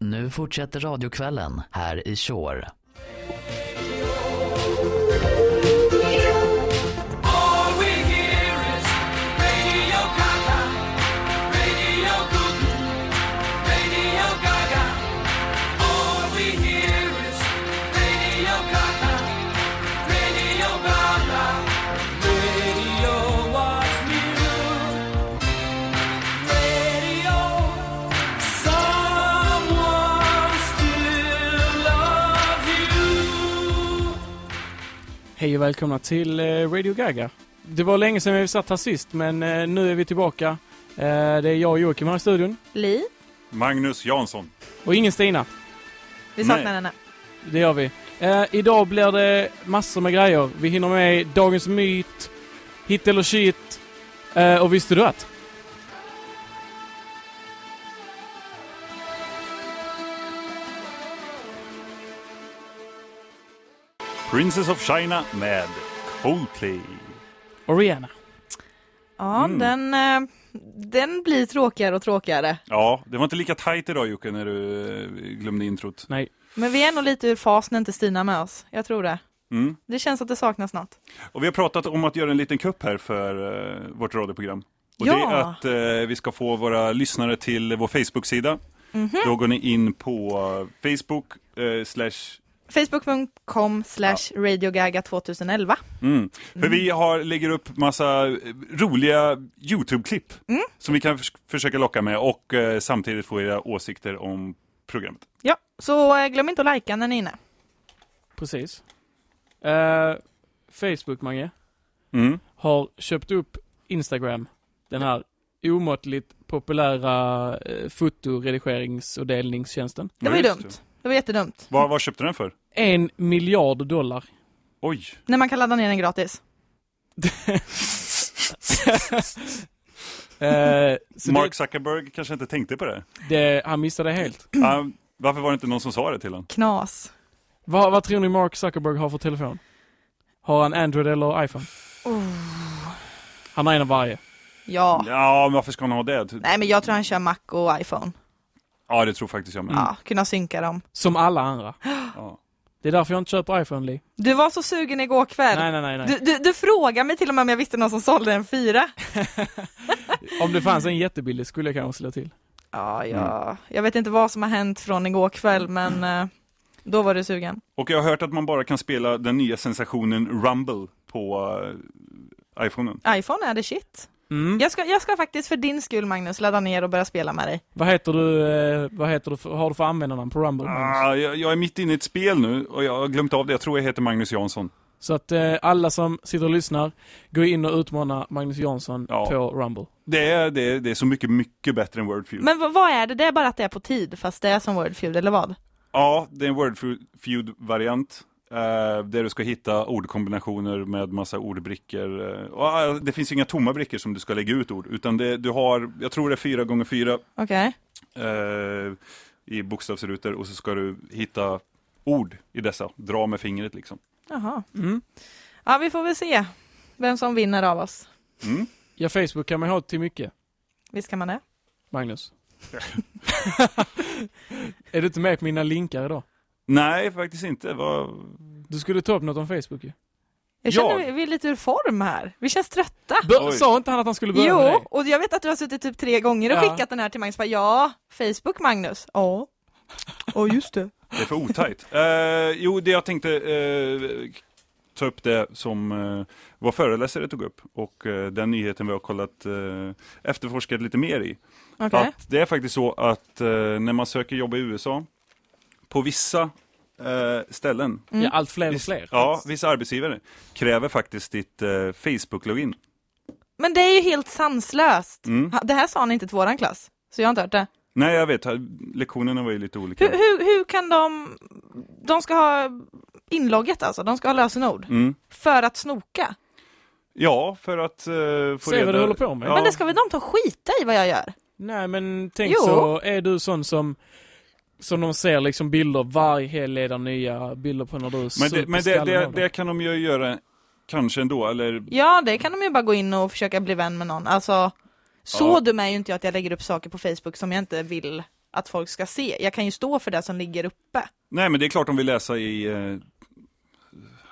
Nu fortsätter radiokvällen här i Shore. Hej och välkomna till eh, Radio Gaga. Det var länge sedan vi satt här sist, men eh, nu är vi tillbaka. Eh, Det är jag och Joakim här i studion. Li, Magnus Jansson. Och ingen Stina. vi saknar Nej. henne. Det gör vi. Idag blir det massor med grejer. Vi hinner med Dagens Myt, Hit eller Shit och Visste du att? Princess of China med Coldplay. Och Rihanna. Ja, Mm. den, eh, den blir tråkigare och tråkigare. Ja, det var inte lika tajt idag Jocke när du eh, glömde introt. Nej. Men vi är nog lite ur fas när inte Stina med oss. Jag tror det. Mm. Det känns att det saknas något. Och vi har pratat om att göra en liten kupp här för eh, vårt radioprogram. Och Ja. det är att eh, vi ska få våra lyssnare till vår Facebook-sida. Mhm. Då går ni in på Facebook eh, slash Facebook.com slash radiogaga 2011. Mm. För vi har, lägger upp massa eh, roliga YouTube-klipp Mm. som vi kan förs- försöka locka med och eh, samtidigt få era åsikter om programmet. Ja, så eh, glöm inte att likea när ni är inne. Precis. Eh, Facebook, Mange, Mm. har köpt upp Instagram. Den här omåttligt populära eh, fotoredigerings och delningstjänsten. Det var ju dumt. Det var jättedumt. Vad, vad köpte den för? En miljard dollar. Oj! När man kan ladda ner den gratis. Eh, Mark Zuckerberg kanske inte tänkte på det. det, det, han missade helt. Ah, varför var det inte någon som sa det till honom? Knas. Vad, vad tror ni Mark Zuckerberg har för telefon? Har han Android eller iPhone? Han har en av varje. Ja. Ja, men varför ska han ha det? Nej, men jag tror han kör Mac och iPhone. Ja, det tror faktiskt jag med. Ja, kunna synka dem. Som alla andra. Ja. Det är därför jag inte köper iPhone, Lee. Du var så sugen igår kväll. Nej, nej, nej. nej. Du, du, du frågade mig till och med om jag visste någon som sålde en fyra. Om det fanns en jättebillig skulle jag kanske slå till. Ja, ja. Jag vet inte vad som har hänt från igår kväll, men eh, då var du sugen. Och jag har hört att man bara kan spela den nya sensationen Rumble på uh, iPhonen. iPhone är det shit. Mm. Jag ska, jag ska faktiskt för din skull Magnus ladda ner och börja spela med dig. Vad heter du, eh, vad heter du, för, har du för användarnamn på Rumble? Magnus? Ah, jag, jag är mitt inne i ett spel nu och jag har glömt av det. Jag tror jag heter Magnus Jansson. Så att eh, alla som sitter och lyssnar, gå in och utmana Magnus Jansson Ja. på Rumble. Det är, det, är, det är så mycket, mycket bättre än Wordfeud. Men vad, vad är det? Det är bara att det är på tid, fast det är som Wordfeud, eller vad? Ja, det är en Wordfeud-variant. Eh, där du ska hitta ordkombinationer med massa ordbrickor. eh, det finns inga tomma brickor som du ska lägga ut ord, utan det, du har, jag tror det är fyra gånger fyra Okej. eh, i bokstavsrutor och så ska du hitta ord i dessa. Dra med fingret liksom. Jaha. Mm. Ja, vi får väl se vem som vinner av oss. Mm. Ja, Facebook kan man ha till mycket, Visst kan man det? Magnus. är du inte med på mina linkar idag? Nej, faktiskt inte. Vad... Du skulle ta upp något om Facebook ju. Jag Ja. känner vi, vi är lite ur form här. Vi känns trötta. Bör, Oj. sa inte han att han skulle börja med Jo, det? och jag vet att du har suttit typ tre gånger och Ja. skickat den här till Magnus. Bara, ja, Facebook Magnus. Ja. Ja, just det. Det är för otajt. eh, jo, det jag tänkte eh, ta upp det som eh, vår föreläsare tog upp och eh, den nyheten vi har kollat eh, efterforskat lite mer i. Okej. Att det är faktiskt så att när man söker jobb i USA på vissa ställen, Mm. Ja, allt fler och viss, fler. ja, vissa arbetsgivare kräver faktiskt ditt eh, Facebook-login. Men det är ju helt sanslöst. Mm. Det här sa han inte till våran klass, så jag har inte hört det. Nej, jag vet, lektionerna var ju lite olika. Hur, hur, hur kan de... De ska ha inlogget alltså, de ska ha lösenord. Mm. För att snoka. Ja, för att eh, få Se reda... vad du håller på med. Ja. Men det ska väl de ta skita i vad jag gör? Nej men tänk Jo. så, är du sån som som de ser liksom bilder, varje helg leder nya bilder på när du Men, det, men det, det, det kan de ju göra kanske ändå, eller Ja, det kan de ju bara gå in och försöka bli vän med någon. Alltså, så Ja. dum är ju inte jag att jag lägger upp saker på Facebook som jag inte vill att folk ska se. Jag kan ju stå för det som ligger uppe. Nej, men det är klart de vill läsa i... Eh,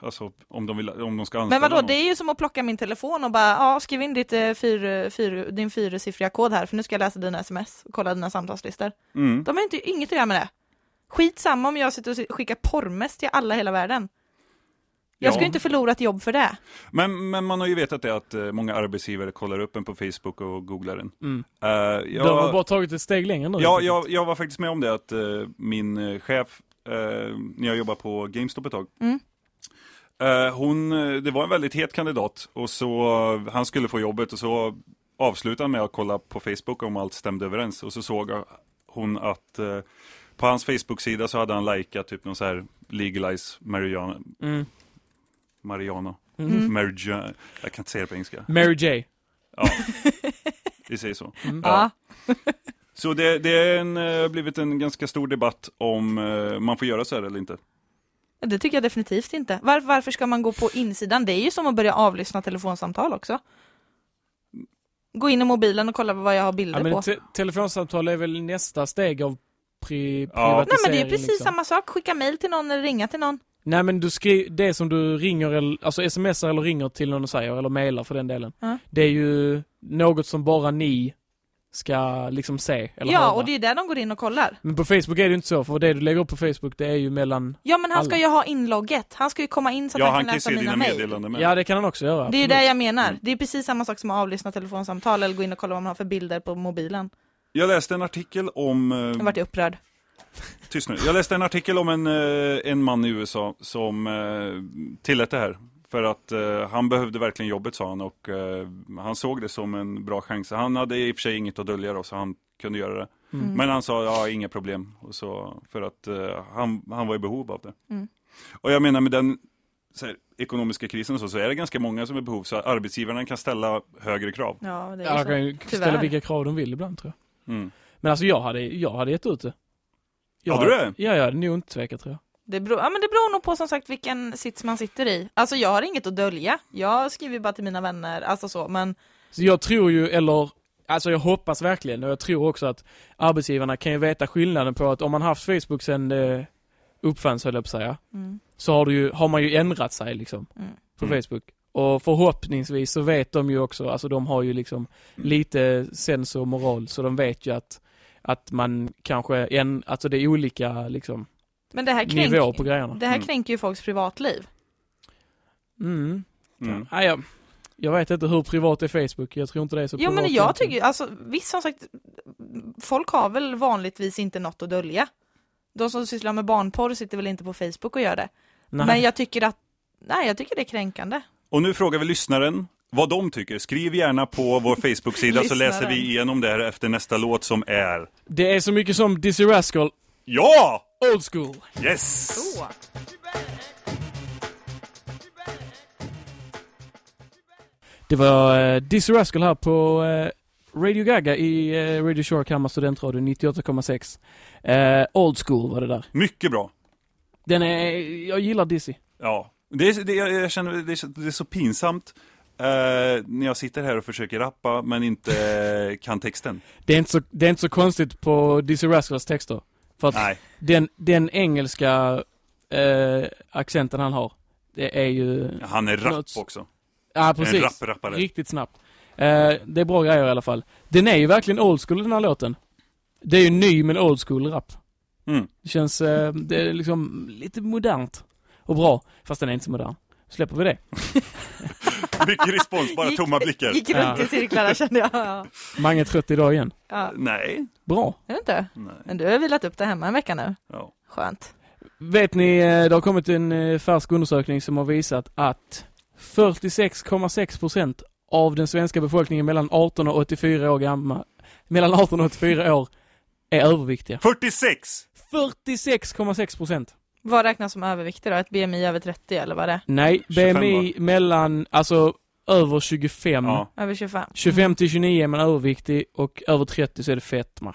alltså, om de, vill, om de ska Men anställa vadå, någon. det är ju som att plocka min telefon och bara, ja skriv in ditt, eh, fyr, fyr, din fyrsiffriga kod här för nu ska jag läsa dina sms och kolla dina samtalslistor. Mm. De har inte, inget att göra med det. Skitsamma om jag sitter och skickar porrmess till alla i hela världen. Jag Ja. skulle inte förlora ett jobb för det. Men, men man har ju vetat det att eh, många arbetsgivare kollar upp en på Facebook och googlar den. Mm. Eh, De har jag, bara tagit ett steg längre nu. ja, jag, jag var faktiskt med om det att eh, min chef, eh, när jag jobbade på GameStop ett tag, Mm. Eh, hon, eh, det var en väldigt het kandidat och så, eh, han skulle få jobbet och så avslutade han med att kolla på Facebook om allt stämde överens och så såg hon att på hans Facebook-sida så hade han likat typ någon så här legalize marijuana, Mm. marijuana, Mm. marijuana, jag kan inte säga det på engelska. Mary J. Ja, vi säger så. Mm. Ja. Så det, det är en, blivit en ganska stor debatt om man får göra så här eller inte. Det tycker jag definitivt inte. Var, varför ska man gå på insidan? Det är ju som att börja avlyssna telefonsamtal också. Gå in i mobilen och kolla vad jag har bilder Ja, men på. te- telefonsamtal är väl nästa steg av pri- Ja. privatisering. Nej men det är precis liksom. samma sak, skicka mail till någon eller ringa till någon. Nej men du skriver, det som du ringer eller, alltså smsar eller ringer till någon och säger, eller mailar för den delen. Ja. Det är ju något som bara ni ska liksom se eller ja, höra. och det är där de går in och kollar. Men på Facebook är det ju inte så, för det du lägger upp på Facebook det är ju mellan, Ja men han Alla. ska ju ha inlogget, han ska ju komma in så att Ja, han han kan läsa mina dina mail. meddelanden med. ja det kan han också göra. Det är ju det jag menar. Mm. Det är precis samma sak som att avlyssna telefonsamtal eller gå in och kolla vad man har för bilder på mobilen. Jag läste en artikel om... eh, Jag vart upprörd. Tyst nu. Jag läste en artikel om en, eh, en man i USA som eh, tillät det här. För att eh, han behövde verkligen jobbet sa han och eh, han såg det som en bra chans. Han hade i och för sig inget att dölja då, så han kunde göra det. Mm. Men han sa, ja inga problem. Och så, för att eh, han, han var i behov av det. Mm. Och jag menar med den så här, ekonomiska krisen och så, så är det ganska många som är i behov. Så arbetsgivarna kan ställa högre krav. Ja, det är Ja, kan ju ställa vilka krav de vill ibland tror jag. Mm. Men alltså jag hade, jag hade gett ut det. Jag, Hade du det? Ja, jag hade nog inte tvekat tror jag. Det beror, ja, men det beror nog på som sagt vilken sits man sitter i. Alltså jag har inget att dölja. Jag skriver bara till mina vänner, alltså så, men Så jag tror ju, eller Alltså jag hoppas verkligen och jag tror också att arbetsgivarna kan ju veta skillnaden på att om man haft Facebook sen det uppfanns höll jag på att säga, mm, så har, du ju, har man ju ändrat sig liksom mm. på. Facebook. Och förhoppningsvis så vet de ju också, alltså de har ju liksom lite sens och moral så de vet ju att, att man kanske, en, alltså det är olika liksom Men det här, nivåer på kränk, grejerna. det här Mm. kränker ju folks privatliv. Mm. Mm. Ja, jag, jag vet inte hur privat är Facebook, jag tror inte det är så Jo privat men jag egentligen. tycker, alltså visst som sagt, folk har väl vanligtvis inte något att dölja. De som sysslar med barnporr sitter väl inte på Facebook och gör det. Nej. Men jag tycker att, nej jag tycker det är kränkande. Och nu frågar vi lyssnaren vad de tycker. Skriv gärna på vår Facebook-sida så läser vi igenom det här efter nästa låt som är Det är så mycket som Dizzy Rascal, Ja! Old School. Yes! Så. Det var eh, Dizzy Rascal här på eh, Radio Gaga i eh, Radio Shore Kalmar studentradio 98,6. Eh, old School var det där. Mycket bra. Den är, jag gillar Dizzy. Ja. Det är, det, jag känner, det är, så- det är så pinsamt eh, när jag sitter här och försöker rappa men inte eh, kan texten. Det är inte så, det är inte så konstigt på Dizzy Rascals texter. För att Nej. den, den engelska eh, accenten han har, det är ju... Han är rapp Något- också. Ja, En precis. rapp-rappare. Riktigt snabbt. Eh, det är bra grejer i alla fall. Den är ju verkligen old school den här låten. Det är ju ny men old school rap. Mm. Det känns, eh, det är liksom lite modernt. Och bra. Fast den är inte så modern. Släpper vi det. Mycket respons, bara Gick- tomma blickar. Gick runt i cirklar där kände jag. Ja. Mange trött idag igen. Ja. Nej. Bra. Är det inte? Nej. Men du har vilat upp det hemma en vecka nu. Ja. Skönt. Vet ni, eh, det har kommit en eh, färsk undersökning som har visat att 46,6% av den svenska befolkningen mellan 18 och 84 år gamla, mellan 18 och 84 år är överviktiga. 46! 46,6%. Vad räknas som överviktig då? Ett BMI över 30 eller vad är det? Nej, 25 BMI mellan, alltså över 25. Ja. Över 25? 25 till 29 är man överviktig och över 30 så är det fetma.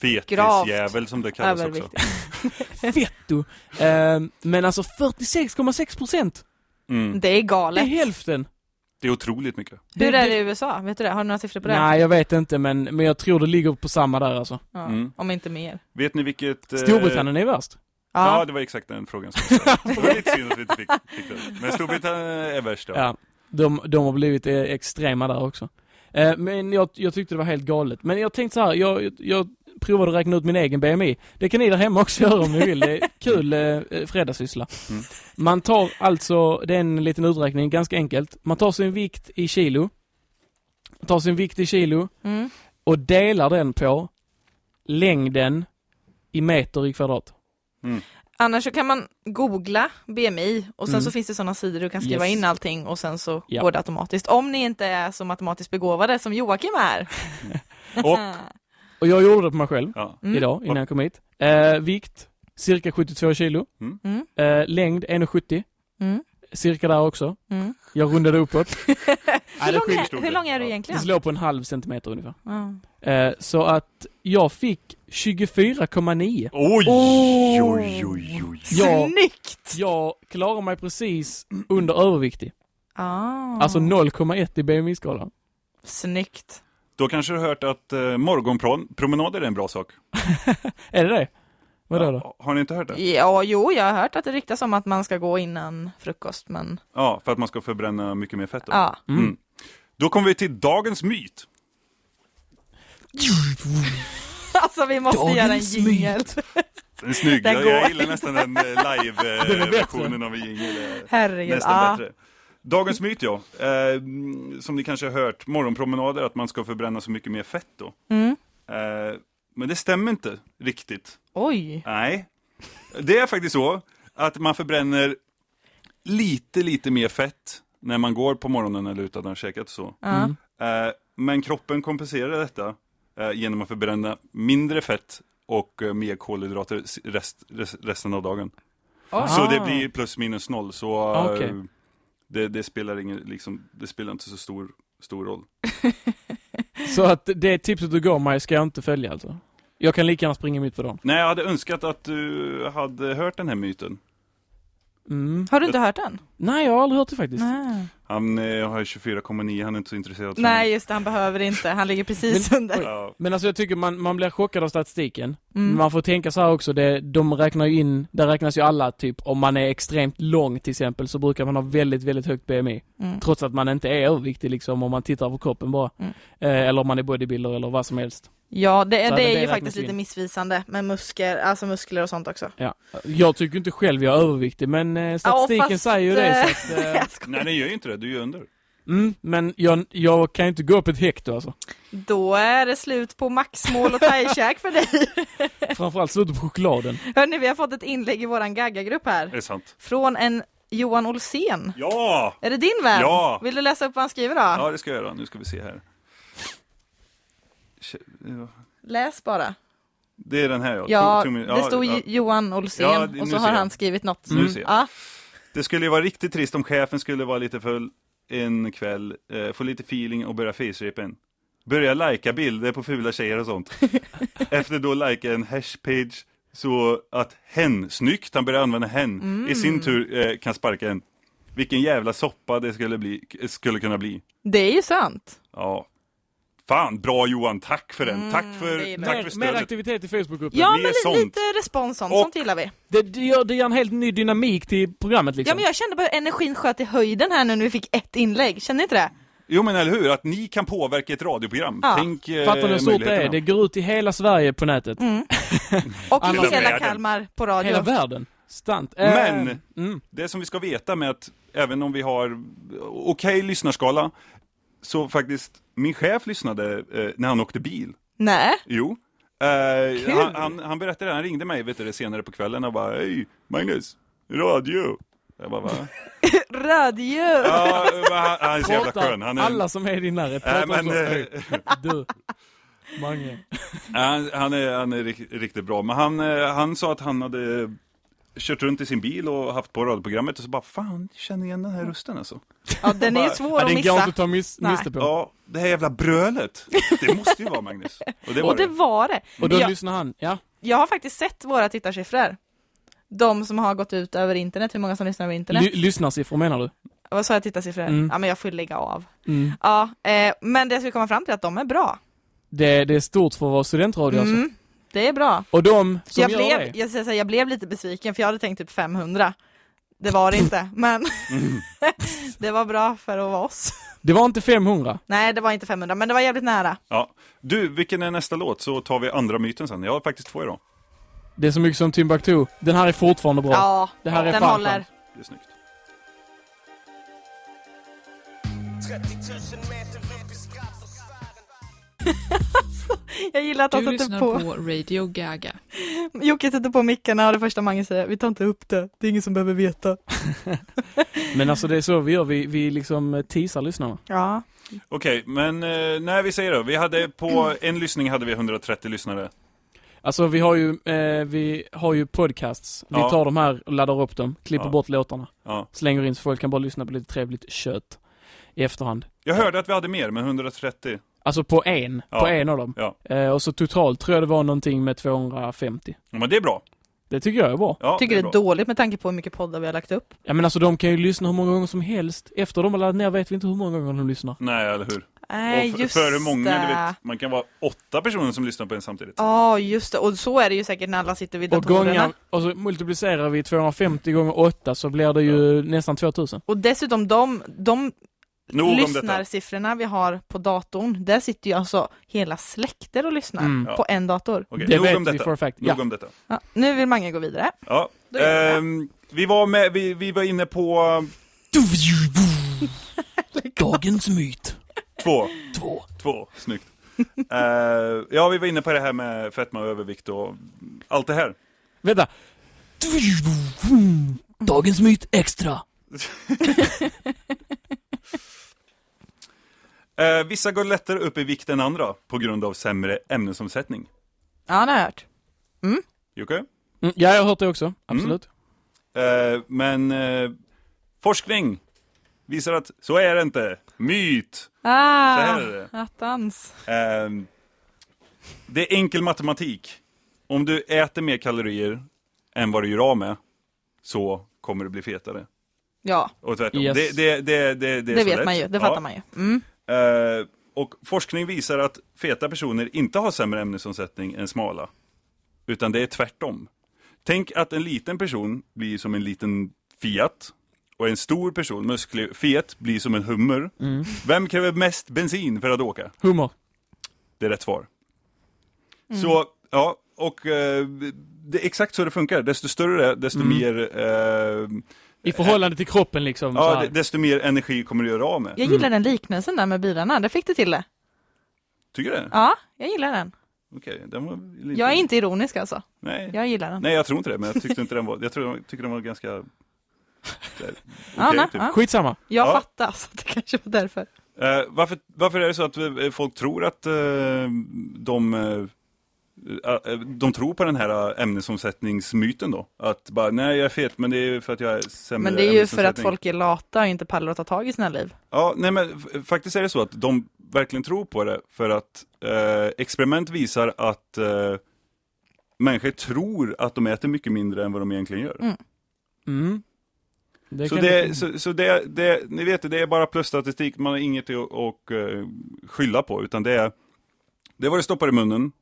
Fetisjävel som det kallas också. Fetto! Ehm, men alltså 46,6%! Mm. Det är Det är galet. hälften! Det är otroligt mycket. Hur är det i USA? Vet du det? Har du några siffror på det? Nej, jag vet inte men, men jag tror det ligger på samma där alltså. Ja, Mm. Om inte mer. Vet ni vilket... eh, Storbritannien är värst. Ja. Ja. det var exakt den frågan som jag ställde. Det var lite synd att vi inte fick, fick den. Men Storbritannien är värst då. Ja. De, de har blivit eh, extrema där också. Eh, men jag, jag tyckte det var helt galet. Men jag tänkte så här, jag, jag provade att räkna ut min egen BMI. Det kan ni där hemma också göra om ni vill. Det är kul eh, fredagssyssla. Mm. Man tar alltså, det är en liten uträkning, ganska enkelt. Man tar sin vikt i kilo. Man tar sin vikt i kilo Mm. och delar den på längden i meter i kvadrat. Annars så kan man googla BMI och sen Mm. så finns det sådana sidor du kan skriva Yes. in allting och sen så Ja. går det automatiskt. Om ni inte är så matematiskt begåvade som Joakim är. Och, Och jag gjorde det på mig själv ja. Mm. idag innan jag kom hit. Eh, vikt, cirka 72 kilo. Mm. Eh, längd 1,70. Mm. Cirka där också. Mm. Jag rundade uppåt. Hur, lång är, hur det. lång är du Ja. Det egentligen? slår på en halv centimeter ungefär. Eh, så att jag fick 24,9. Oj, Oh. oj, oj, oj. Ja. Snyggt! Jag klarar mig precis under överviktig. Ah. Alltså 0,1 i BMI-skalan. Snyggt. Då kanske du har hört att uh, morgonpromenader är en bra sak? Är det det? Vadå då? Ja, har ni inte hört det? Ja, jo, jag har hört att det ryktas om att man ska gå innan frukost, men Ja, för att man ska förbränna mycket mer fett då. ja. Mm. Då kommer vi till dagens myt. Alltså vi måste Dagens göra en jingel. Den är snygg, Den jag, gillar nästan den eh, live-versionen av en jingle. eh, Herregud. Nästan Ja. bättre. Dagens myt ja, eh, som ni kanske har hört, morgonpromenader, att man ska förbränna så mycket mer fett då. Mm. Eh, men det stämmer inte riktigt. Oj. Nej, det är faktiskt så att man förbränner lite, lite mer fett när man går på morgonen eller utan att ha käkat så. Mm. Eh, men kroppen kompenserar detta genom att förbränna mindre fett och eh, mer kolhydrater rest, rest, resten av dagen. Oj. Så det Ah. blir plus minus noll. Så Ah, eh, okej. det, det, spelar ingen, liksom, det spelar inte så stor, stor roll. Så att det tipset du gav mig ska jag inte följa alltså? Jag kan lika gärna springa mitt på dagen. Nej, jag hade önskat att du hade hört den här myten. Mm. Har du inte hört den? Nej, jag har aldrig hört det faktiskt. Nej. Han eh, har 24,9, han är inte så intresserad. Nej, just det, han behöver inte. Han ligger precis under. Ja, Men alltså jag tycker man, man blir chockad av statistiken. Mm. Man får tänka så här också, det, de räknar ju in, där räknas ju alla typ, om man är extremt lång till exempel så brukar man ha väldigt, väldigt högt BMI. Mm. Trots att man inte är överviktig liksom om man tittar på kroppen bara. Mm. Eh, eller om man är bodybuilder eller vad som helst. Ja, det, det det är ju faktiskt lite missvisande med muskler, alltså muskler och sånt också. Ja. Jag tycker inte själv jag är överviktig men eh, statistiken fast, säger ju det eh, så att, eh. Nej, den gör ju inte det, du är ju under. mm, Men jag, jag kan ju inte gå upp ett hekto alltså. Då är det slut på maxmål och thaikäk för dig. Framförallt slutet på chokladen. Hörni, vi har fått ett inlägg i våran Gagga-grupp här. Är det sant? Från en Johan Olsén. Ja! Är det din vän? Ja. Vill du läsa upp vad han skriver då? Ja, det ska jag göra. Nu ska vi se här. Ja, Läs bara. Det är den här ja. Ja, Tum- tum- det stod ja. Johan Olsén Ja, och så har han skrivit något. Nu ser jag. Ja. Det skulle ju vara riktigt trist om chefen skulle vara lite full en kväll, eh, få lite feeling och börja face-rapen. Börja lajka bilder på fula tjejer och sånt. Efter då lajka en hashpage så att hen, snyggt, han börjar använda hen, Mm. i sin tur eh, kan sparka en. Vilken jävla soppa det skulle, bli, skulle kunna bli. Det är ju sant. Ja. Fan, bra Johan, tack för den. Mm, tack för, tack Mer, för mer stödet. aktivitet i Facebookgruppen. Ja, mer men sånt. lite respons sånt. Och- Sånt gillar vi. Det, det, gör, det ger en helt ny dynamik till programmet liksom. Ja, men jag kände bara energin sköt i höjden här nu när vi fick ett inlägg. Känner ni inte det? Jo men eller hur, att ni kan påverka ett radioprogram. Ja. Tänk eh, Fattar ni hur stort det är? Det går ut i hela Sverige på nätet. Mm. Och Alla i hela. Kalmar på radio. Hela världen. Stant. Eh, Men- mm. Det som vi ska veta med att även om vi har okej lyssnarskala så faktiskt min chef lyssnade eh, när han åkte bil. Nej. Jo. Eh, Kul. han, han, han berättade, han ringde mig vet du, det, senare på kvällen och bara Hej Magnus, radio. Jag bara va? Radio. Ja, han, han är så jävla skön. Han är, alla som är i din närhet Nej, pratar men, också. eh, Du. Mange. han, han är, han är rik- riktigt bra. Men han, eh, han sa att han hade kört runt i sin bil och haft på radioprogrammet och så bara Fan, känner igen den här rösten alltså. Ja, den är ju svår att den går inte missa. att ta miss, miste på. Ja, det här jävla brölet. Det måste ju vara Magnus. Och det var Och det det. var det. Och då jag, lyssnar han. Ja. jag har faktiskt sett våra tittarsiffror. De som har gått ut över internet, hur många som lyssnar över internet. Ly- lyssnarsiffror menar du? Vad sa jag tittarsiffror? Mm. Ja men jag får ju lägga av. Mm. Ja, eh, men det jag skulle komma fram till är att de är bra. Det, det är stort för att vara studentradio alltså. Mm, det är bra. Och de som jag, gör blev, det, jag, säga, jag blev lite besviken för jag hade tänkt typ 500. Det var det inte, men det var bra för att vara oss. det var inte 500. Nej, det var inte 500, men det var jävligt nära. Ja. Du, vilken är nästa låt? Så tar vi andra myten sen. Jag har faktiskt två idag. Det är så mycket som Timbuktu. Den här är fortfarande bra. Ja, Det här är den fan håller. Det är snyggt. Jag gillar att han Du sätter lyssnar på, på Radio Gaga. Jocke sätter på mickarna och det första Mange säger, vi tar inte upp det, det är ingen som behöver veta. Men alltså det är så vi gör, vi, vi liksom eh, teasar lyssnarna. Ja, Okej, men eh, när vi säger då. Vi hade på en lyssning hade vi 130 lyssnare. Alltså vi har ju, eh, vi har ju podcasts. Vi Ja. tar de här och laddar upp dem, klipper Ja. bort låtarna, Ja. slänger in så folk kan bara lyssna på lite trevligt kött i efterhand. Jag hörde att vi hade mer, men 130. Alltså på en, Ja. på en av dem. Ja. Eh, och så totalt tror jag det var någonting med 250. Ja, men det är bra. Det tycker jag är bra. Ja, tycker det är bra. dåligt med tanke på hur mycket poddar vi har lagt upp. Ja men alltså de kan ju lyssna hur många gånger som helst. Efter de har laddat ner vet vi inte hur många gånger de lyssnar. Nej, eller hur? Nej, och just för många, det. du vet, man kan vara åtta personer som lyssnar på en samtidigt. Ja, just det. Och så är det ju säkert när alla sitter vid Och datorerna. gånger, och så multiplicerar vi 250 gånger 8 så blir det ju nästan 2000. Och dessutom de, de Nog lyssnarsiffrorna vi har på datorn, där sitter ju alltså hela släkter och lyssnar Mm. På en dator. Okej, Det nog vet om vi detta. for a fact. Nog Ja. om detta. Ja, nu vill Mange gå vidare. Ja. Ehm, vi, var med, vi, vi var inne på Dagens myt. två. Två. Två, snyggt. Eh, ja, vi var inne på det här med fetma och övervikt och allt det här. Vänta. Dagens myt extra. Eh, vissa går lättare upp i vikt än andra på grund av sämre ämnesomsättning. Ja, det har jag hört. Jocke? Mm, ja, jag har hört det också. Absolut. Eh, men eh, forskning visar att så är det inte. Myt! Ah, Så här är det. attans. Ehm, det är enkel matematik. Om du äter mer kalorier än vad du gör av med, så kommer du bli fetare. Ja, Och tvärtom. Yes. Det, det, det, det, det, är det vet lätt. man ju, det Ja. fattar man ju. Mm. Eh, och forskning visar att feta personer inte har sämre ämnesomsättning än smala. Utan det är tvärtom. Tänk att en liten person blir som en liten Fiat. Och en stor person, musklig Fiat, blir som en Hummer. Mm. Vem kräver mest bensin för att åka? Hummer. Det är rätt svar. Mm. Så, ja, och eh, det är exakt så det funkar. Desto större det är, desto Mm. mer eh, I förhållande till kroppen liksom. Ja, desto mer energi kommer du göra av med. Jag gillar den liknelsen där med bilarna, det fick du till det. Tycker du det? Ja, jag gillar den. Okej, den var lite... Jag är inte ironisk alltså. Nej. Jag gillar den. Nej, jag tror inte det, men jag tyckte inte den var... Jag tror, jag tycker den var ganska... så här, Ja, nej, typ. ja. Skitsamma. Jag Ja. fattar, så det kanske var därför. Eh, varför, varför är det så att eh, folk tror att eh, de... eh, eh, de tror på den här ämnesomsättningsmyten då? Att bara, nej jag är fet, men det är för att jag är sämre Men det är ju för att folk är lata och inte pallar att ta tag i sina liv. Ja, nej men faktiskt är det så att de verkligen tror på det för att eh, experiment visar att eh, människor tror att de äter mycket mindre än vad de egentligen gör. Mm. Mm. Det så det, jag- så, så det, det, ni vet det, det är bara plusstatistik, man har inget att, att eh, skylla på, utan det är, det är vad du stoppar i munnen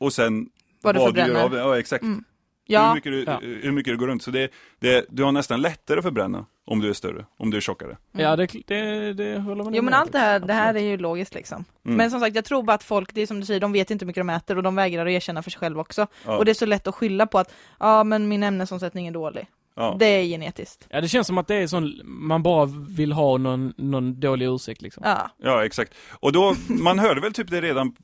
och sen Vad du du gör förbränner. av det. Ja, exakt. Mm. Hur, Ja, mycket du, Ja. hur mycket du går runt. Så det, det, du har nästan lättare att förbränna om du är större, om du är tjockare. Ja, det, det, det håller man jo men allt det här, det här är ju logiskt liksom. Mm. Men som sagt, jag tror bara att folk, det är som du säger, de vet inte hur mycket de äter och de vägrar att erkänna för sig själva också. Ja. Och det är så lätt att skylla på att, ja men min ämnesomsättning är dålig. ja. Det är genetiskt. Ja, det känns som att det är sån, man bara vill ha någon, någon dålig ursäkt liksom. Ja. Ja, exakt. Och då, man hörde väl typ det redan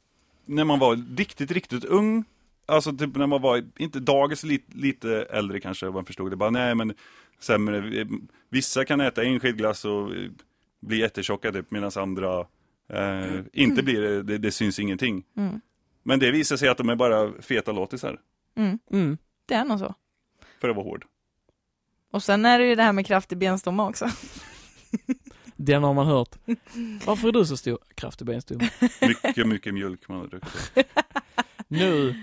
när man var riktigt, riktigt ung. Alltså typ när man var, inte dagens lite, lite äldre kanske, man förstod det. Bara nej men sämre. Vissa kan äta en skidglass och eh, bli jättetjocka typ, medan andra eh, inte blir det, det, det syns ingenting. Mm. Men det visar sig att de är bara feta låtisar, Mm. Mm. Det är nog så. för att vara hård. Och sen är det ju det här med kraftig benstomme också. Den har man hört. Varför är du så stor? Kraftig benstomme. Mycket, mycket mjölk man har druckit. Nu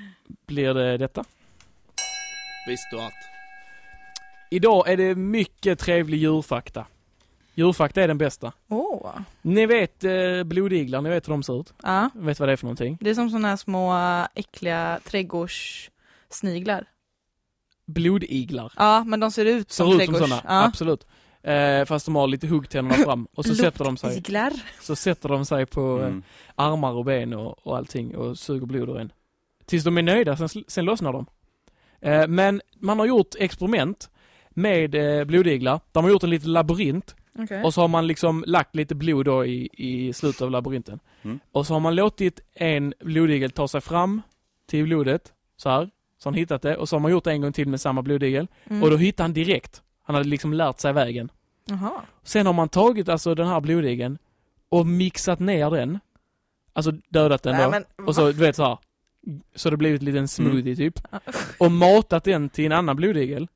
blir det detta. Visst du att. Idag är det mycket trevlig djurfakta. Djurfakta är den bästa. Åh. Ni vet eh, blodiglar, ni vet hur de ser ut? Ja. Vet vad det är för någonting? Det är som sådana här små äh, äckliga trädgårdssniglar. Blodiglar. Ja, men de ser ut som Ser ut som trädgårds... sådana, ja. absolut. Eh, fast de har lite huggtänderna fram och så sätter de sig, så sätter de sig på eh, Mm. armar och ben och, och allting och suger blod ur en. Tills de är nöjda, sen, sen lossnar de. Eh, men man har gjort experiment med eh, blodiglar, där man har gjort en liten labyrint Okej. och så har man liksom lagt lite blod då i, i slutet av labyrinten. Mm. Och så har man låtit en blodigel ta sig fram till blodet, så här. Så har han hittat det och så har man gjort det en gång till med samma blodigel. Mm. Och då hittade han direkt. Han hade liksom lärt sig vägen. Jaha. Sen har man tagit alltså den här blodigeln och mixat ner den. Alltså dödat den Nej, då. men, Och så, du vet så här. Så det blivit en liten smoothie typ. Och matat den till en annan blodigel.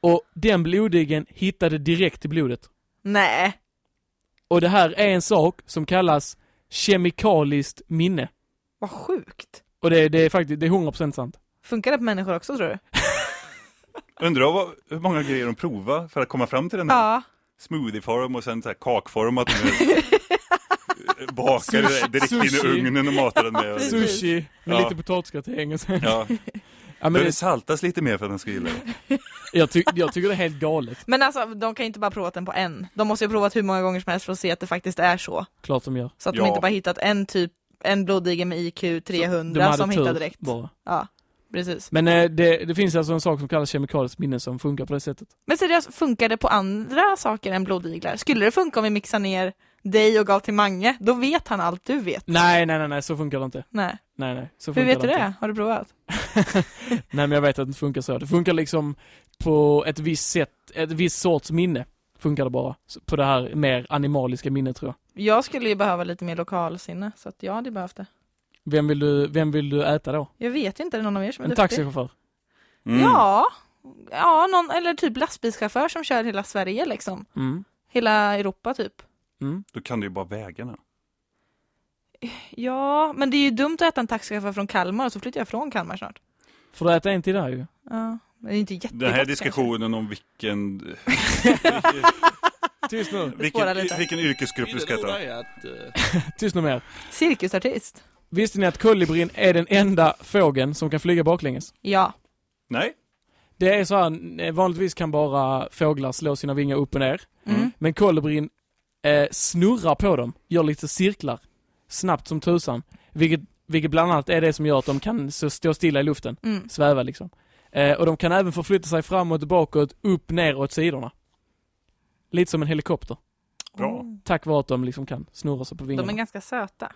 Och den blodigeln hittade direkt till blodet. Nej. Och det här är en sak som kallas kemikaliskt minne. Vad sjukt. Och det, det är faktiskt, det är 100% sant. Funkar det på människor också tror du? Undrar vad, hur många grejer de provar för att komma fram till den här Ja. smoothieform och sen så här kakform att bakar direkt in i ugnen och matar den med. Sushi med Ja. lite potatisgratäng och så. Ja, Ja, men det saltas lite mer för att den ska gilla det. jag, ty, jag tycker det är helt galet. Men alltså, de kan ju inte bara provat den på en. De måste ju ha provat hur många gånger som helst för att se att det faktiskt är så. Klart de gör. Så att Ja. de inte bara hittat en typ, en blodigel med IQ De 300 hade som tur hittar direkt. Bara. Ja, precis. Men eh, det, det finns alltså en sak som kallas kemikaliskt minne som funkar på det sättet. Men seriöst, funkar det på andra saker än blodiglar? Skulle det funka om vi mixar ner dig och gav till Mange? Då vet han allt du vet. Nej, nej, nej, nej, så funkar det inte. Nej. Nej, nej, så Hur funkar vet du inte. det? Har du provat? Nej, men jag vet att det inte funkar så. Det funkar liksom på ett visst sätt, ett visst sorts minne. Funkar det bara. På det här mer animaliska minnet tror jag. Jag skulle ju behöva lite mer lokalsinne, så att jag hade behövt det. Vem vill du, vem vill du äta då? Jag vet inte, är det någon av er som är En duktig? taxichaufför? Mm. Ja, ja någon, eller typ lastbilschaufför som kör hela Sverige liksom. Mm. Hela Europa typ. Mm. Då kan du ju bara vägarna. Ja, men det är ju dumt att äta en taxichaufför från Kalmar och så flyttar jag från Kalmar snart. Får du äta en till där ju? Ja, men det är inte jättegott Den här kanske. diskussionen om vilken, Tyst nu. vilken, vilken yrkesgrupp du ska ta. Tyst nu mer. Cirkusartist. Visste ni att kolibrin är den enda fågeln som kan flyga baklänges? Ja. Nej? Det är så här, eh, vanligtvis kan bara fåglar slå sina vingar upp och ner. Mm. Men kolibrin eh, snurrar på dem, gör lite cirklar. Snabbt som tusan. Vilket, vilket bland annat är det som gör att de kan stå stilla i luften. Mm. Sväva liksom. Eh, och de kan även förflytta sig framåt, bakåt, upp, ner och åt sidorna. Lite som en helikopter. Bra. Oh. Tack vare att de liksom kan snurra sig på vingarna. De är ganska söta.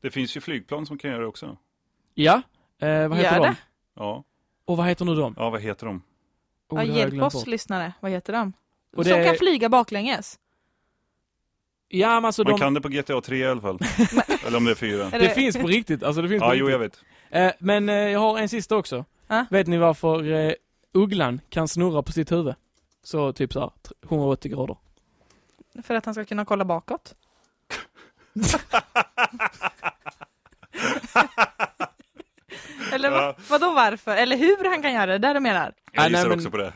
Det finns ju flygplan som kan göra det också. Ja, eh, vad heter Gör de? det? Ja, Och vad heter nu de? ja vad heter de? Oh, ja, det har jag hjälp glömt oss bort. lyssnare, vad heter de? Och Som det- kan flyga baklänges. Ja, men alltså Man de, kan det på GTA 3 i alla fall. Eller om det är 4. Är det finns på riktigt. Alltså det finns på Ja, riktigt. jo jag vet. Eh, men eh, jag har en sista också. Ja. Vet ni varför eh, ugglan kan snurra på sitt huvud? Så typ så här, 180 grader. För att han ska kunna kolla bakåt. Eller Ja. vad, vadå varför? Eller hur han kan göra det, det är det du menar? Jag Nej, nej, gissar men- också på det.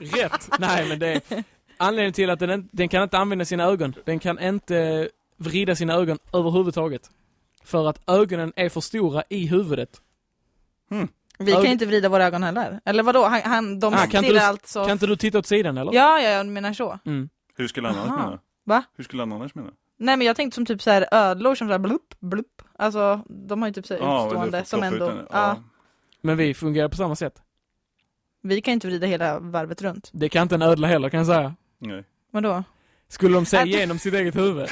Rätt! Nej men det är anledningen till att den, den kan inte använda sina ögon. Den kan inte vrida sina ögon överhuvudtaget. För att ögonen är för stora i huvudet. Vi kan ju inte vrida våra ögon heller. Eller vadå, han, han, de Ah, kan inte stirrar du- alltså... Kan inte du titta åt sidan eller? Ja, ja, jag menar så. Mm. Hur skulle han annars Aha. mena? Va? Hur skulle han annars mena? Nej men jag tänkte som typ så här ödlor som såhär blupp, blupp. Alltså, de har ju typ så här Ja, utstående som ändå... Ja. Ja. Men vi fungerar på samma sätt. Vi kan ju inte vrida hela varvet runt. Det kan inte en ödla heller kan jag säga. Nej. Vadå? Skulle de se Att- igenom sitt eget huvud?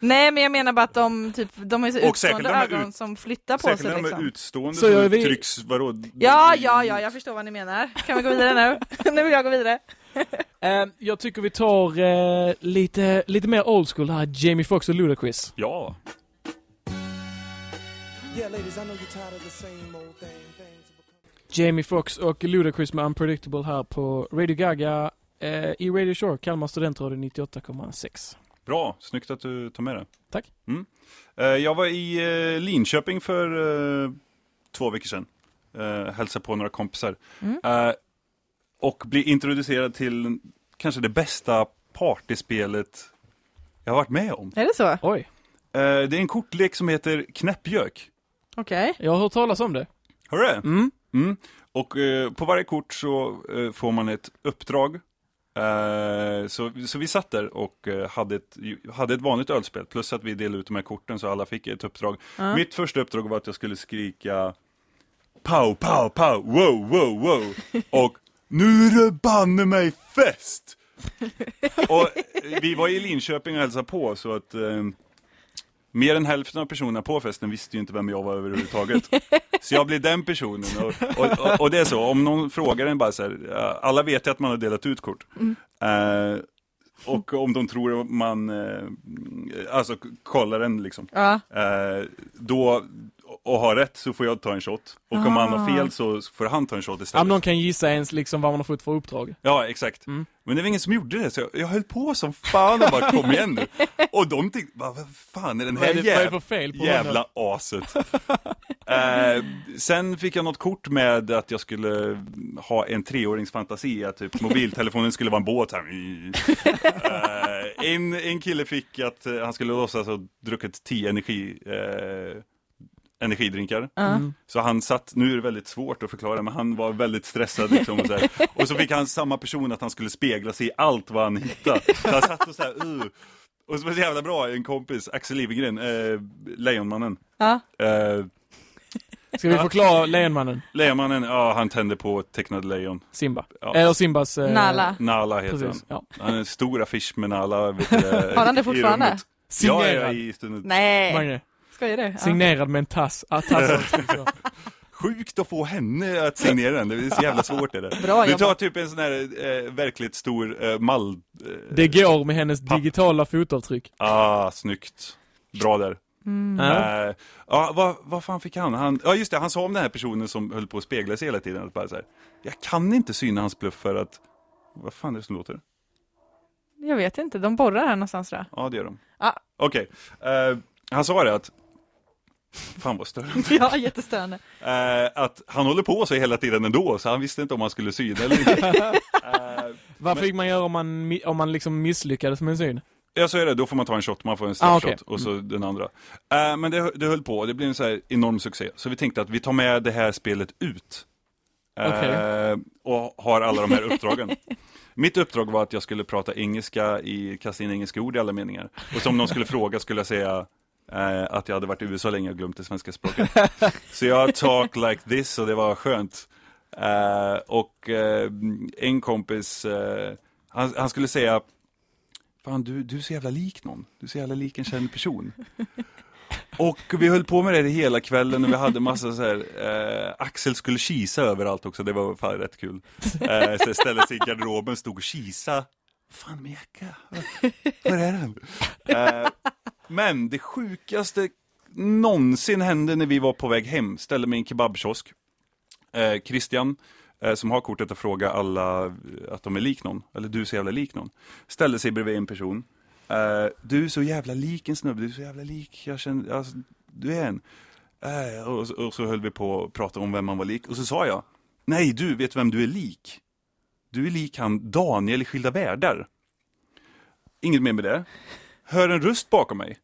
Nej men jag menar bara att de typ, de har ju så utstående ögon ut- som flyttar på Säkert sig när de är liksom. utstående Så gör vi- trycks, vadå? Ja, ja, ja, jag förstår vad ni menar. Kan vi gå vidare nu? nu vill jag gå vidare. Eh, jag tycker vi tar eh, lite, lite mer old school här, Jamie Foxx och Ludacris. Ja. Yeah, ladies, Jamie Foxx och Ludacris med Unpredictable här på Radio Gaga eh, i Radio Shore, Kalmar studentradio 98,6. Bra, snyggt att du tar med det. Tack. Mm. Eh, Jag var i eh, Linköping för eh, två veckor sedan. Hälsade på några kompisar. Mm. Och blev introducerad till kanske det bästa partyspelet jag har varit med om. Är det så? Oj. Det är en kortlek som heter Knäppjök. Okej. Jag har hört talas om det. Har du det? Mm. Mm. Och på varje kort så får man ett uppdrag. Eh, så, så vi satt där och eh, hade, ett, hade ett vanligt ölspel, plus att vi delade ut de här korten så alla fick ett uppdrag. Ja. Mitt första uppdrag var att jag skulle skrika Pow, pow, pow, wow, wow, wow. Och nu är det banne mig fest! och vi var i Linköping och hälsade på så att eh, Mer än hälften av personerna på festen visste ju inte vem jag var överhuvudtaget. Så jag blev den personen. Och, och, och, och det är så, om någon frågar en bara så här, alla vet ju att man har delat ut kort. Eh, och om de tror man, eh, alltså kollar den liksom. Ja. Eh, då, och har rätt så får jag ta en shot. Och om han har fel så får han ta en shot Ja, istället. men någon kan gissa ens liksom vad man har fått för uppdrag. Ja, exakt. Mm. Men det var ingen som gjorde det, så jag, jag höll på som fan och bara kom igen nu. Och de tänkte, vad vad fan är den Vad här är det, vad är det för fel på jävla aset? eh, sen fick jag något kort med att jag skulle ha en treårings fantasi, att typ mobiltelefonen skulle vara en båt här. eh, en, en kille fick att han skulle låtsas ha druckit tio energi, eh, energidrinkar. Mm. Så han satt, nu är det väldigt svårt att förklara, men han var väldigt stressad liksom och, så här. och så fick han samma person att han skulle spegla sig i allt vad han hittade. Så han satt och så här, uh. Och så var det så jävla bra, en kompis, Axel Livengren, eh, Lejonmannen. Ja. Eh, Ska vi förklara Lejonmannen? Lejonmannen, ja han tände på tecknade lejon. Simba. Ja. Eller Simbas... Eh, Nala. Nala heter Precis, ja. han. Han är en stor affisch med Nala. Vet du, Har han det i fortfarande? Ja, ja, i stunden. Nej. Magne. Skojar du? Ja. Signerad med en tass. Ah, tass Sjukt att få henne att signera den, det är så jävla svårt det. Bra Vi tar typ en sån här eh, verkligt stor eh, mall. Eh, Det går med hennes Papp. digitala fotavtryck. Ah, snyggt. Bra där. Ja. Eh, Ja, vad, vad fan fick han? han? Ja, just det, han sa om den här personen som höll på att spegla sig hela tiden. Att bara så här, jag kan inte syna hans bluff för att, vad fan är det som låter? Jag vet inte, de borrar här någonstans tror jag. Ja, det gör de. Ja. Okej, eh, han sa det att, fan vad störande. Ja, jättestörande. Eh, att han håller på så hela tiden ändå, så han visste inte om han skulle syna eller inte. Eh, Vad fick man göra om man, om man liksom misslyckades med en syn? Ja så är det, då får man ta en shot, man får en Ah, straffshot okej. och så den andra. Eh, men det, det höll på, det blev en så här enorm succé. Så vi tänkte att vi tar med det här spelet ut. Eh, Okej. Och har alla de här uppdragen. Mitt uppdrag var att jag skulle prata engelska, i, kasta in engelska ord i alla meningar. Och som någon skulle fråga skulle jag säga eh, att jag hade varit i USA länge och glömt det svenska språket. Så jag talk like this och det var skönt. Eh, och eh, en kompis, eh, han, han skulle säga Fan du, du är så jävla lik någon. Du är så jävla lik en känd person. Och vi höll på med det hela kvällen och vi hade massa så här, eh, Axel skulle kisa överallt också, det var fan rätt kul. Eh, så ställde sig i garderoben, stod och kisa. Fan min jacka, var är den? Eh, men det sjukaste någonsin hände när vi var på väg hem, ställde mig i en kebabkiosk. Eh, Christian, eh, som har kortet att fråga alla eh, att de är lik någon, eller du är så jävla lik någon. Ställde sig bredvid en person. Eh, du är så jävla lik en snubbe, du är så jävla lik, jag känner, alltså, du är en. Eh, och, så- och så höll vi på att prata om vem man var lik, och så sa jag, nej du vet vem du är lik. Du är lik han Daniel i Skilda Världar. Inget mer med det. Hör en röst bakom mig.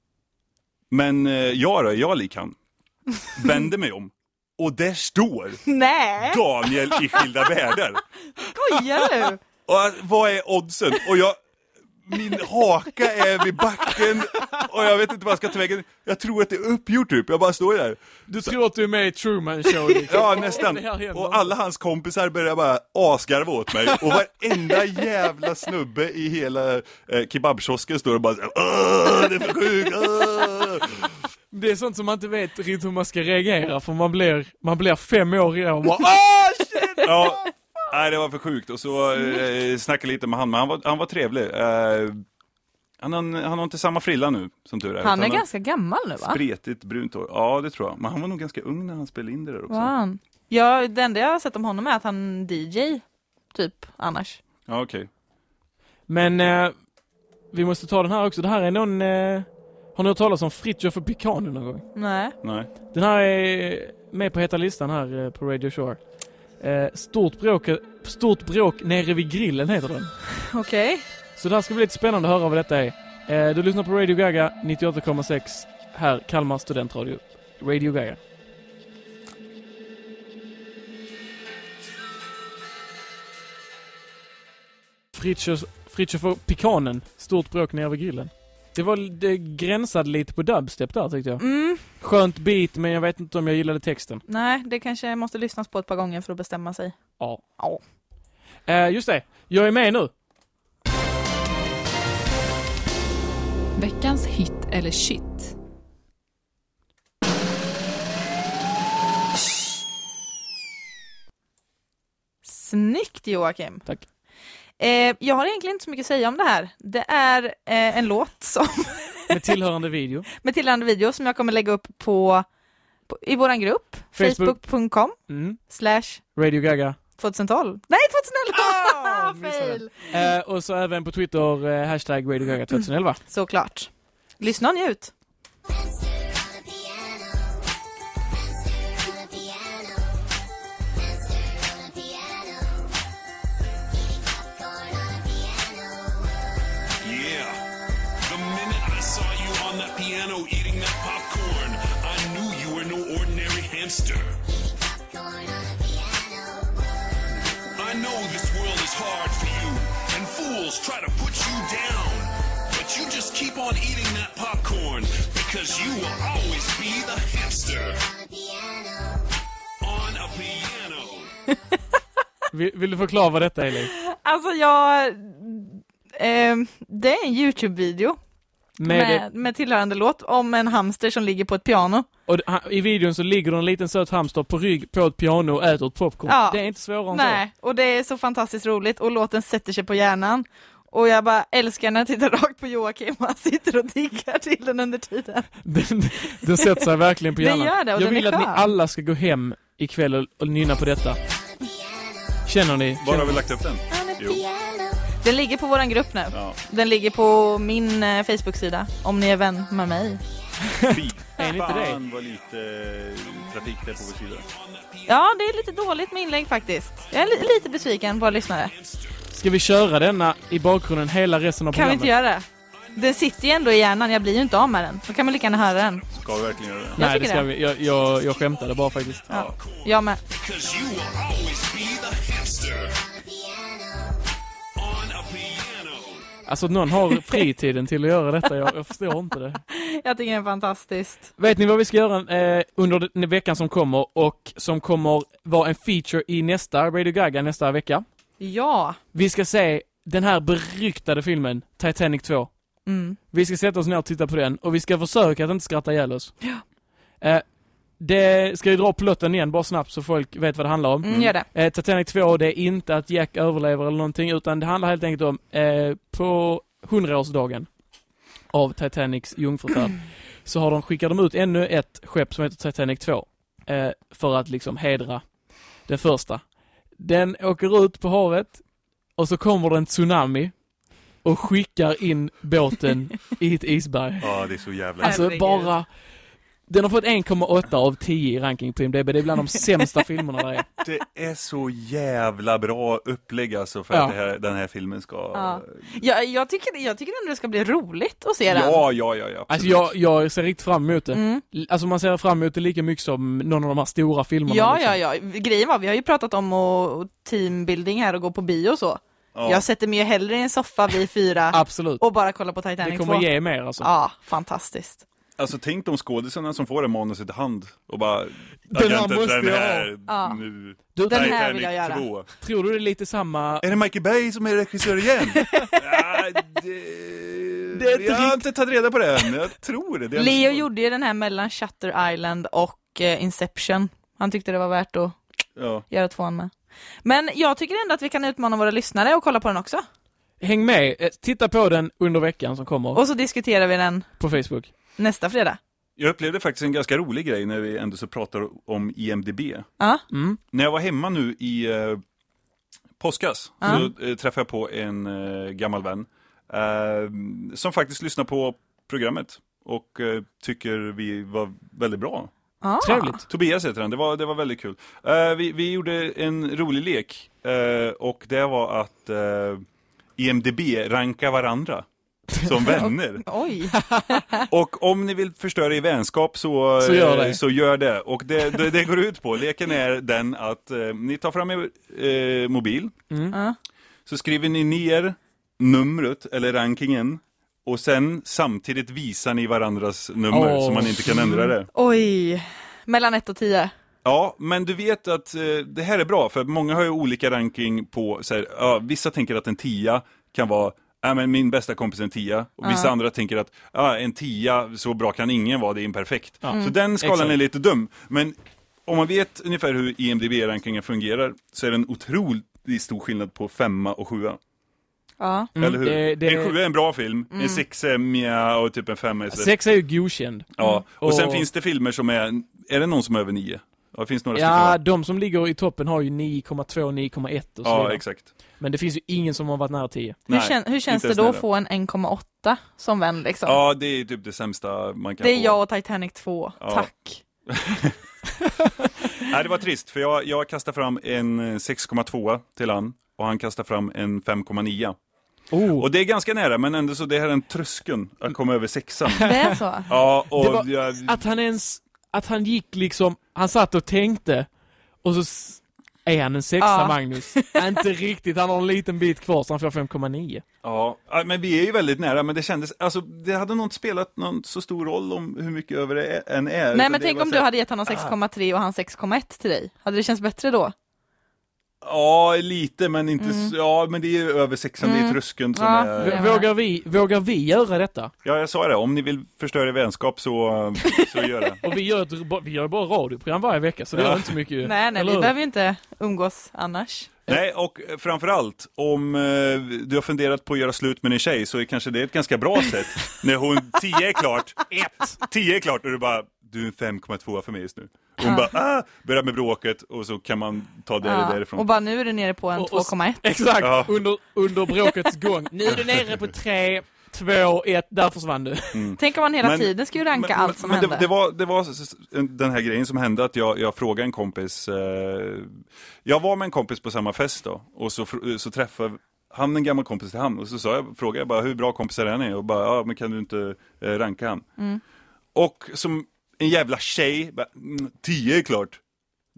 Men eh, jag då, jag lik han? Vänder mig om. Och där står Nej, Daniel i Skilda Världar. skojar du? Och vad är oddsen? Och jag, min haka är vid backen och jag vet inte vad jag ska ta vägen. Jag tror att det är uppgjort typ, jag bara står där. Du tror att du är med i Truman show liksom. Ja, nästan. Och alla hans kompisar börjar bara asgarva åt mig. Och varenda jävla snubbe i hela eh, kebabkiosken står och bara Åh, det är för sjukt, åh." Det är sånt som man inte vet riktigt hur man ska reagera för man blir, man blir fem år i år och bara ah shit! Ja, nej det var för sjukt. Och så eh, snackade lite med han, men han var, han var trevlig. Eh, han, har, han har inte samma frilla nu, som tur är. Han är ganska gammal nu va? Spretigt brunt hår. Ja, det tror jag. Men han var nog ganska ung när han spelade in det där också. Var han? Ja, det enda jag har sett om honom är att han DJ, typ, annars. Ja, okej. Men eh, vi måste ta den här också. Det här är någon... Eh, har ni hört talas om Fritiof Pikanen någon gång? Nej. Nej. Den här är med på heta listan här eh, på Radio Shore. Eh, stort, bråk, stort bråk nere vid grillen heter den. Okej. Så det här ska bli lite spännande att höra vad detta är. Eh, du lyssnar på Radio Gaga 98,6 här, Kalmar studentradio. Radio Gaga. Fritiof och Pikanen, stort bråk nere vid grillen. Det var, det gränsade lite på dubstep där tyckte jag. Mm, Skönt beat men jag vet inte om jag gillade texten. nej, det kanske måste lyssnas på ett par gånger för att bestämma sig. Ja. Ja. Eh, just det, jag är med nu. Veckans hit eller shit. Snyggt Joakim! Tack. Eh, jag har egentligen inte så mycket att säga om det här. Det är eh, en låt som, Med tillhörande video. med tillhörande video som jag kommer lägga upp på, på i våran grupp. Facebook. Facebook.com Mm. slash Radio Gaga. 2012. Nej 2011! Ah, missade. Fail! Eh, och så även på Twitter, eh, hashtag Radio Gaga 2011. Såklart. Lyssna och njut. On eating that popcorn, because you will always be the hamster. On a piano. Vill, vill du förklara vad detta är Liv? Alltså jag... Eh, det är en Youtube-video Med, med, med tillhörande låt om en hamster som ligger på ett piano. och I videon så ligger det en liten söt hamster på rygg på ett piano och äter ett popcorn. Ja. Det är inte svårare än Nej, och det är så fantastiskt roligt och låten sätter sig på hjärnan. Och jag bara älskar när jag tittar rakt på Joakim och han sitter och diggar till den under tiden. Den, den sätter sig verkligen på Den hjärnan. gör det, och Jag den vill är att ni skön. alla ska gå hem ikväll och, och nynna på detta. Känner ni? Var har vi lagt upp den? Jo. Den ligger på våran grupp nu. Ja. Den ligger på min eh, Facebook-sida, om ni är vän med mig. Fy Är ni inte det? fan vad lite eh, trafik det är på vår sida. Ja, det är lite dåligt med inlägg faktiskt. Jag är li- lite besviken på våra lyssnare. Ska vi köra denna i bakgrunden hela resten av Kan vi programmet? inte göra det? Den sitter ju ändå i hjärnan, jag blir ju inte av med den. Då kan man lika gärna höra den. Ska vi verkligen göra det? Nej, det ska det. vi. Jag, jag, jag skämtade bara faktiskt. Ja, jag med. Alltså någon har fritiden till att göra detta, jag, jag förstår inte det. Jag tycker det är fantastiskt. Vet ni vad vi ska göra eh, under den veckan som kommer och som kommer vara en feature i nästa Radio Gaga nästa vecka? Ja. Vi ska se den här beryktade filmen Titanic 2. Mm. Vi ska sätta oss ner och titta på den och vi ska försöka att inte skratta ihjäl oss. Eh, det ska ju dra plotten igen bara snabbt så folk vet vad det handlar om. Mm, gör det. Eh, Titanic 2, det är inte att Jack överlever eller någonting utan det handlar helt enkelt om eh, på 100-årsdagen av Titanics jungfrufärd så har de skickat de ut ännu ett skepp som heter Titanic 2 eh, för att liksom hedra den första. Den åker ut på havet och så kommer det en tsunami och skickar in båten i ett isberg. Ja, det är så jävla... Alltså Herregud. bara den har fått 1,8 av 10 i ranking på IMDB. Det är bland de sämsta filmerna där är. Det är så jävla bra upplägg alltså för Ja. att det här, den här filmen ska... Ja. Jag, jag, tycker, jag tycker ändå det ska bli roligt att se den. ja, ja, ja, ja Alltså jag, jag ser riktigt fram emot det. Mm. Alltså man ser fram emot det lika mycket som någon av de här stora filmerna. Ja, liksom. ja, ja. Grejen var, vi har ju pratat om och, och teambuilding här och gå på bio och så. Ja. Jag sätter mig ju hellre i en soffa vi fyra Absolut. och bara kolla på Titanic Det 2. kommer ge mer alltså. Ja, fantastiskt. Alltså tänk de skådisarna som får det manuset i hand och bara Den här "Agenten, måste den jag här, Ja. nu, Du, Den här vill jag göra. 2. Tror du det är lite samma... Är det Michael Bay som är regissör igen? ja, det... Det är jag har inte tagit reda på det än, jag tror det. det Leo så- gjorde ju den här mellan Shutter Island och eh, Inception. Han tyckte det var värt att Ja. göra tvåan med. Men jag tycker ändå att vi kan utmana våra lyssnare och kolla på den också. Häng med, eh, titta på den under veckan som kommer Och så diskuterar vi den på Facebook. Nästa fredag. Jag upplevde faktiskt en ganska rolig grej när vi ändå så pratar om IMDB. Ja, Mm. När jag var hemma nu i eh, påskas Ja. så eh, träffade jag på en eh, gammal vän eh, som faktiskt lyssnar på programmet och eh, tycker vi var väldigt bra. ah. Trevligt. Tobias heter han, det var, det var väldigt kul. Eh, vi, vi gjorde en rolig lek eh, och det var att eh, IMDB rankar varandra som vänner. Oj. Och om ni vill förstöra i vänskap så, Så gör det. eh, så gör det. Och det, det, det går ut på, leken är den att eh, ni tar fram er eh, mobil, Ja. så skriver ni ner numret eller rankingen och sen samtidigt visar ni varandras nummer Åh. så man inte kan ändra det. Oj. Mellan 1 och 10. Ja, men du vet att eh, det här är bra för många har ju olika ranking på, så här, ja, vissa tänker att en tia kan vara Ja, men min bästa kompis är en tia. Och vissa andra tänker att ja, en tia, så bra kan ingen vara, det är imperfekt. Så den skalan Exakt. är lite dum. Men om man vet ungefär hur IMDB-rankingen fungerar så är det en otroligt stor skillnad på femma och sjua. Ja. Mm, Eller hur? det- det- En sjua är en bra film, en sexa är mja och typ en femma är så... Sex är ju godkänd. Ja, och sen Och- finns det filmer som är, är det någon som är över nio? Ja, det finns några stycken Ja, va? de som ligger i toppen har ju 9,2, 9,1 och så Ja, vidare. exakt. Men det finns ju ingen som har varit nära 10. Hur, Nej, kän, hur känns det då att få en 1,8 som vän liksom? Ja, det är typ det sämsta man kan det är få. jag och Titanic 2. Ja. Tack. Nej, det var trist, för jag, jag kastade fram en eh, 6,2 till han och han kastade fram en 5,9. Oh, Och det är ganska nära, men ändå så det här är en tröskeln att komma över sexan. Det är så? Ja, och var- jag, att han ens, att han gick liksom, han satt och tänkte och så är han en sexa Ja. Magnus? Inte riktigt, han har en liten bit kvar så han får 5,9. ja, men vi är ju väldigt nära, men det kändes, alltså det hade nog inte spelat någon så stor roll om hur mycket över det är- än är. Nej men tänk om du hade gett honom 6,3 och han 6,1 till dig. Hade det känts bättre då? Ja, lite, men inte så, ja, men det är ju över sexan, det är Mm. tröskeln som Ja, är... Vågar vi, vågar vi göra detta? Ja, jag sa det, om ni vill förstöra vänskap så, så gör det. Och vi gör, ett, vi gör bara radioprogram varje vecka så det Ja. gör inte så mycket Nej nej, eller vi behöver inte umgås annars. Nej, och eh, framförallt om eh, du har funderat på att göra slut med din tjej så är kanske det ett ganska bra sätt när hon, 10 är klart, 1, 10 är klart och du bara, du är en 5,2 för mig just nu. Och hon bara, ah, börjar med bråket och så kan man ta det Ja. därifrån. Och bara nu är du nere på en Och- och- 2,1. Exakt, Ja. under, under bråkets gång. Nu är du nere på 3, 2, 1, där försvann du. Tänk om man hela Men- tiden ska ju ranka men, allt som men händer. det, det, var, det var den här grejen som hände att jag, jag frågade en kompis, eh, jag var med en kompis på samma fest då, och så, så träffade han en gammal kompis till han och så sa jag, frågade jag bara hur bra kompisar är ni? Och bara, ja men kan du inte eh, ranka han? Mm. Och som en jävla tjej, bara, mm, tio är klart.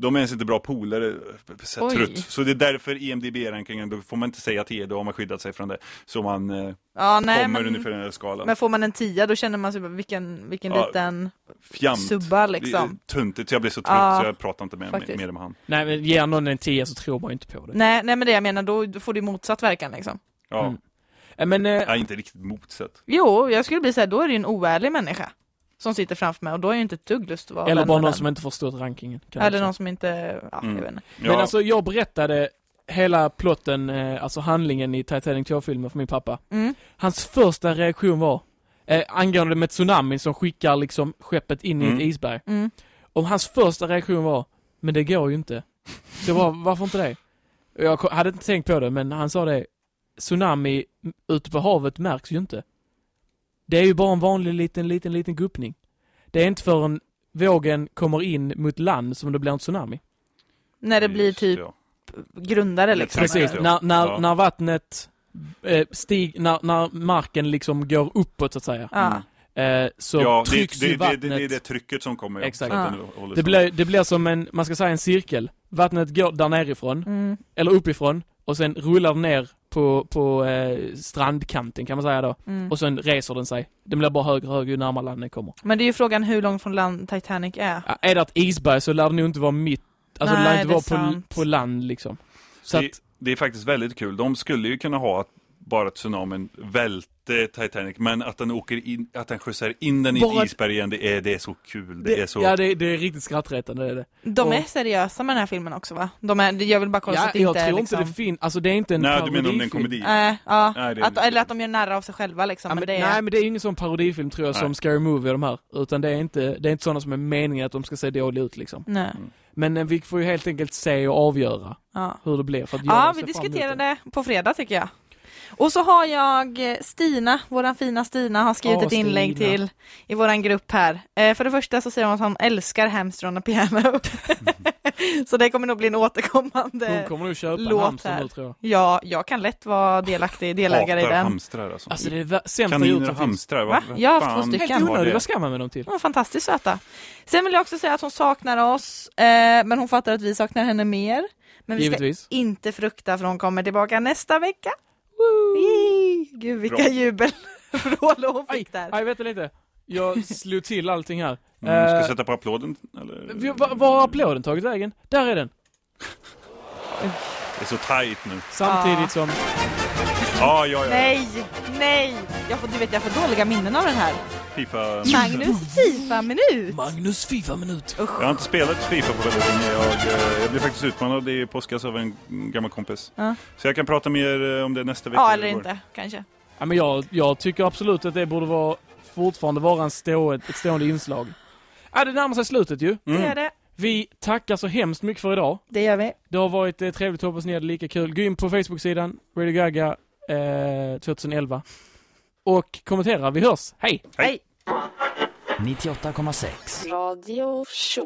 De är ens inte bra polare, så Oj. trött. Så det är därför IMDB-rankingen, då får man inte säga 10, då har man skyddat sig från det. Så man eh, Ja nej kommer men, ungefär i den här skalan. men får man en 10 då känner man sig bara, vilken, vilken Ja, liten Fjant. subba Det är liksom. Tuntigt, jag blev så trött Ja, så jag pratar inte mer, faktiskt. mer med han. Nej men ger någon en 10 så tror man ju inte på det. Nej, nej men det jag menar, då, då får det ju motsatt verkan liksom. Ja, Mm. Eh, Men, eh, Nej, inte riktigt motsatt. Jo, jag skulle bli såhär, då är det ju en oärlig människa som sitter framför mig och då är jag inte ett dugg lust att vara eller bara någon som inte förstått rankingen. Eller någon som inte, ja, Mm. jag vet inte. Ja, Men alltså jag berättade hela plotten, eh, alltså handlingen i Titanic 2-filmen för min pappa. Mm. Hans första reaktion var, eh, angående med tsunamin som skickar liksom skeppet in i Mm. ett isberg. Mm. Och hans första reaktion var, men det går ju inte. Så jag bara, varför inte det? Jag hade inte tänkt på det, men han sa det, tsunami ute på havet märks ju inte. Det är ju bara en vanlig liten, liten, liten guppning. Det är inte förrän vågen kommer in mot land som det blir en tsunami. När det blir just typ ja. grundare liksom. Precis, eller? när, när, Ja. när vattnet eh, stig, när, när marken liksom går uppåt så att säga. Ja. Eh, så ja, det, trycks det, ju det, vattnet. det, det är det trycket som kommer. Exakt. Ja. Det så. blir, det blir som en, man ska säga en cirkel. Vattnet går där nerifrån, Mm. eller uppifrån, och sen rullar ner på, på eh, strandkanten kan man säga då. Mm. Och sen reser den sig. Den blir bara högre och högre ju närmare land den kommer. Men det är ju frågan hur långt från land Titanic är. Ja, är det ett isberg så lär det nog inte vara mitt, alltså det lär Nej, inte det vara på, på land liksom. Så det, att, det är faktiskt väldigt kul. De skulle ju kunna ha att bara tsunamin välte Titanic, men att den åker in, att den skjutsar in den i Bara- ett isberg igen, det är, det är så kul. Det, är så... Ja, det, det är riktigt skrattretande det är det. De Och- är seriösa med den här filmen också va? De är, jag vill bara kolla så Ja, att det jag inte tror är inte liksom... det finns, alltså det är inte en Nej, du menar om det är en komedi? Äh, ja, Nej, det att, eller att de gör narr av sig själva liksom. Ja, men men, det är... Nej men det är ju ingen sån parodifilm tror jag Nej. som Scary Movie och de här. Utan det är inte, det är inte sådana som är meningen att de ska se dåliga ut liksom. Nej. Men eh, vi får ju helt enkelt se och avgöra Ja, hur det blir. För att jag ja vi diskuterar det. det på fredag tycker jag. Och så har jag eh, Stina, våran fina Stina, har skrivit Ja, ett inlägg Stina. till i våran grupp här. Eh, för det första så säger hon att hon älskar Hamster on a piano. så det kommer nog bli en återkommande Hon kommer nog köpa en låt hamster här. nu tror jag. Ja, jag kan lätt vara delaktig, delägare i den. hamstrar alltså. Alltså det är sämsta Kaniner och hamstrar. Va? Jag har haft två stycken. Helt onödigt, det? vad ska man med dem till? De är fantastiskt söta. Sen vill jag också säga att hon saknar oss, eh, men hon fattar att vi saknar henne mer. Men vi ska Givetvis. inte frukta för hon kommer tillbaka nästa vecka. Gud vilka Bra. jubelvrål hon fick där. aj, vänta lite. Jag slog till allting här. Mm, ska Eh, jag sätta på applåden? Eller? Var har applåden tagit vägen? Där är den. Det är så tight nu. Samtidigt som... Ja, ja, ja. Nej, nej! Jag får, du vet, jag får dåliga minnen av den här. Fifa. Magnus Fifa-minut! Magnus Fifa-minut. Jag har inte spelat Fifa på väldigt länge. Jag, eh, jag blev faktiskt utmanad i påskas av en gammal kompis. Ja. Så jag kan prata mer eh, om det nästa vecka. Ja, eller inte, kanske. Ja, men jag, jag tycker absolut att det borde vara fortfarande vara en stå, ett stående inslag. Ja, det närmar sig slutet ju. Det är det. Vi tackar så hemskt mycket för idag. Det gör vi. Det har varit eh, trevligt, hoppas ni hade lika kul. Gå in på Facebook-sidan, Radio Gaga eh, 2011. Och kommentera, vi hörs. Hej! Hej! 98,6. Radio Show.